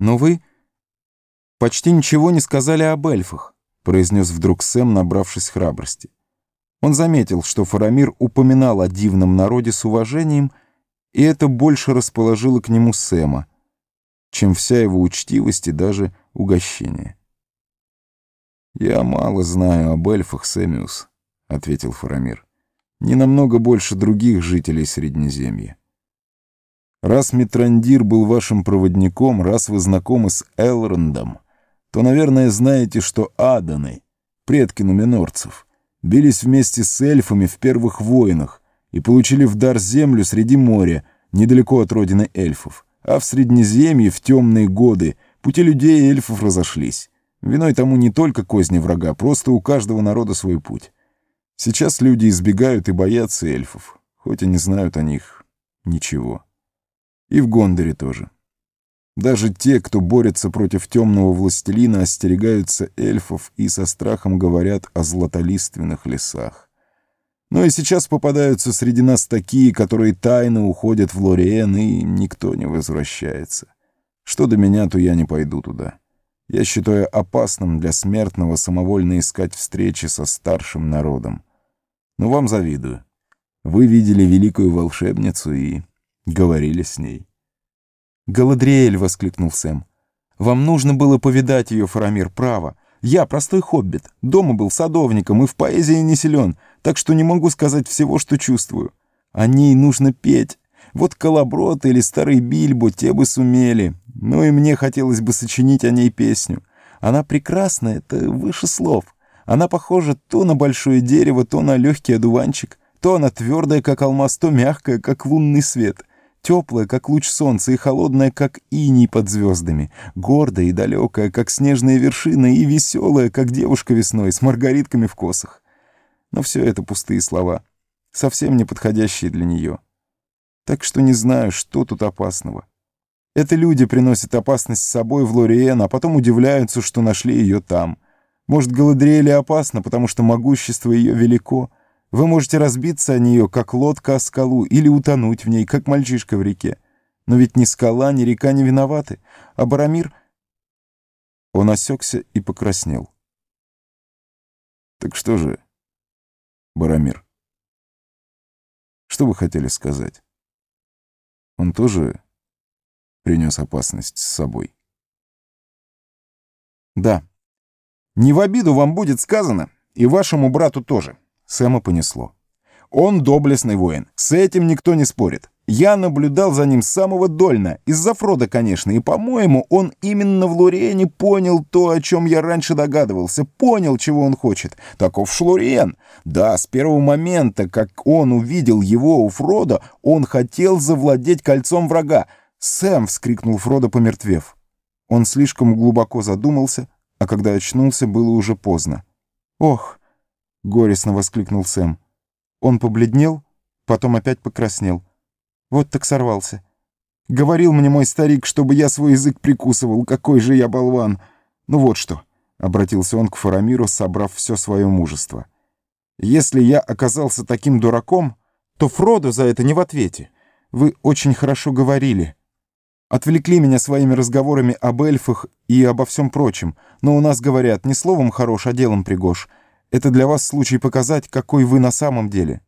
«Но вы почти ничего не сказали об эльфах», произнес вдруг Сэм, набравшись храбрости. Он заметил, что Фарамир упоминал о дивном народе с уважением, и это больше расположило к нему Сэма, чем вся его учтивость и даже угощение. «Я мало знаю об эльфах, Сэмиус», — ответил Фарамир. «Не намного больше других жителей Среднеземья. Раз Митрандир был вашим проводником, раз вы знакомы с Элрондом, то, наверное, знаете, что Аданы, предки нуминорцев, бились вместе с эльфами в первых войнах и получили в дар землю среди моря, недалеко от родины эльфов, а в Среднеземье в темные годы пути людей и эльфов разошлись. Виной тому не только козни врага, просто у каждого народа свой путь. Сейчас люди избегают и боятся эльфов, хоть и не знают о них ничего. И в Гондоре тоже. Даже те, кто борется против темного властелина, остерегаются эльфов и со страхом говорят о златолиственных лесах. Но и сейчас попадаются среди нас такие, которые тайно уходят в Лориен, и никто не возвращается. Что до меня, то я не пойду туда. Я считаю опасным для смертного самовольно искать встречи со старшим народом. Но вам завидую. Вы видели великую волшебницу и говорили с ней. «Галадриэль!» — воскликнул Сэм. «Вам нужно было повидать ее, Фарамир, право. Я простой хоббит, дома был садовником и в поэзии не силен, так что не могу сказать всего, что чувствую. О ней нужно петь. Вот Колоброд или Старый Бильбо те бы сумели. Ну и мне хотелось бы сочинить о ней песню. Она прекрасна, это выше слов. Она похожа то на большое дерево, то на легкий одуванчик, то она твердая, как алмаз, то мягкая, как лунный свет теплая, как луч солнца, и холодная, как иней под звездами, гордая и далекая, как снежные вершины, и веселая, как девушка весной, с маргаритками в косах. Но все это пустые слова, совсем не подходящие для нее. Так что не знаю, что тут опасного. Это люди приносят опасность с собой в Лориен, а потом удивляются, что нашли ее там. Может, Галадриэле опасно, потому что могущество ее велико, вы можете разбиться о нее, как лодка о скалу, или утонуть в ней, как мальчишка в реке. Но ведь ни скала, ни река не виноваты. А Барамир... Он осекся и покраснел. Так что же, Барамир? Что вы хотели сказать? Он тоже принес опасность с собой. Да. Не в обиду вам будет сказано, и вашему брату тоже. Сэма понесло. Он доблестный воин, с этим никто не спорит. Я наблюдал за ним с самого дольна, из-за Фрода, конечно, и, по-моему, он именно в Лориене понял то, о чем я раньше догадывался, понял, чего он хочет. Таков Шлориен. Да, с первого момента, как он увидел его у Фрода, он хотел завладеть кольцом врага. «Сэм!» — вскрикнул Фродо, помертвев. Он слишком глубоко задумался, а когда очнулся, было уже поздно. «Ох!» — горестно воскликнул Сэм. Он побледнел, потом опять покраснел. Вот так сорвался. Говорил мне мой старик, чтобы я свой язык прикусывал. Какой же я болван! Ну вот что, — обратился он к Фарамиру, собрав все свое мужество. Если я оказался таким дураком, то Фродо за это не в ответе. Вы очень хорошо говорили. Отвлекли меня своими разговорами об эльфах и обо всем прочем, но у нас говорят, не словом хорош, а делом пригож — это для вас случай показать, какой вы на самом деле.